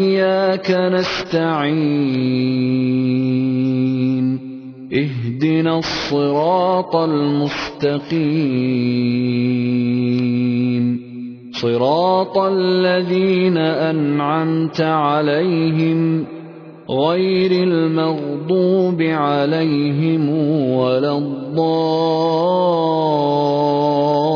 إِيَّاكَ نَسْتَعِينُ. اهْدِنَا الصِّرَاطَ الْمُسْتَقِيمَ. صِرَاطَ الَّذِينَ أَنْعَمْتَ عَلَيْهِمْ غَيْرِ الْمَغْضُوبِ عَلَيْهِمْ وَلَا الضَّالِّينَ.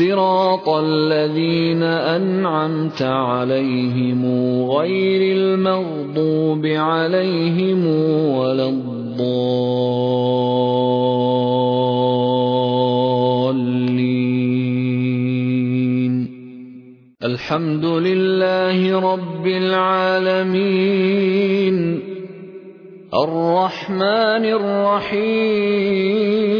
صِرَاطَ الَّذِينَ أَنْعَمْتَ عَلَيْهِمْ غَيْرِ الْمَغْضُوبِ عَلَيْهِمْ وَلَا الضَّالِّينَ. الْحَمْدُ لِلَّهِ رَبِّ الْعَالَمِينَ. الرَّحْمَٰنِ الرَّحِيمِ.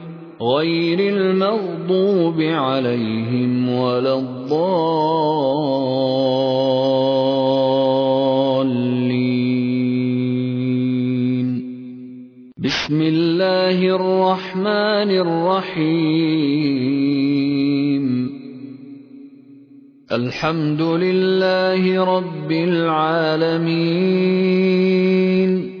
غَيْرِ الْمَغْضُوبِ عَلَيْهِمْ وَلَا الضَّالِّينَ. بِسْمِ اللَّهِ الرَّحْمَٰنِ الرَّحِيمِ. الْحَمْدُ لِلَّهِ رَبِّ الْعَالَمِينَ.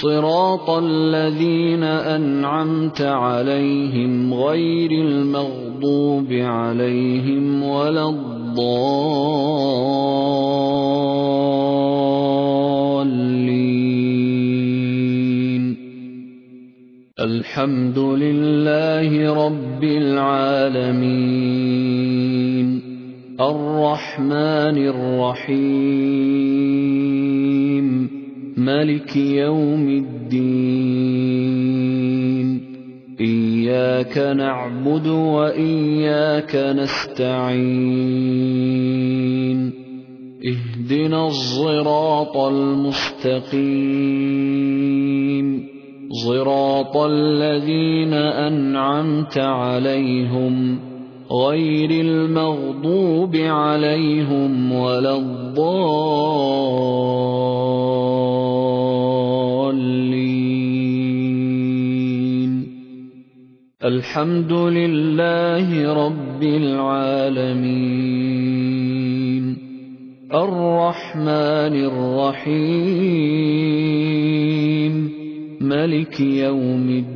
صِرَاطَ الَّذِينَ أَنْعَمْتَ عَلَيْهِمْ غَيْرِ الْمَغْضُوبِ عَلَيْهِمْ وَلَا الضَّالِّينَ. الْحَمْدُ لِلَّهِ رَبِّ الْعَالَمِينَ. الرَّحْمَٰنِ الرَّحِيمِ. مَالِكِ يَوْمِ الدِّينِ إِيَّاكَ نَعْبُدُ وَإِيَّاكَ نَسْتَعِينُ اهْدِنَا الصِّرَاطَ الْمُسْتَقِيمَ صِرَاطَ الَّذِينَ أَنْعَمْتَ عَلَيْهِمْ غَيْرِ الْمَغْضُوبِ عَلَيْهِمْ وَلَا الضَّالِّينَ. الْحَمْدُ لِلَّهِ رَبِّ الْعَالَمِينَ. الرَّحْمَٰنِ الرَّحِيمِ. مَالِكِ يَوْمِ الدِّينِ.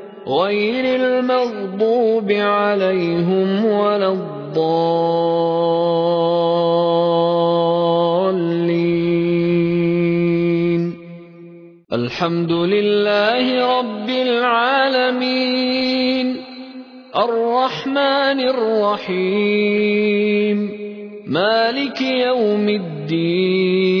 غير المغضوب عليهم ولا الضالين. الحمد لله رب العالمين. الرحمن الرحيم. مالك يوم الدين.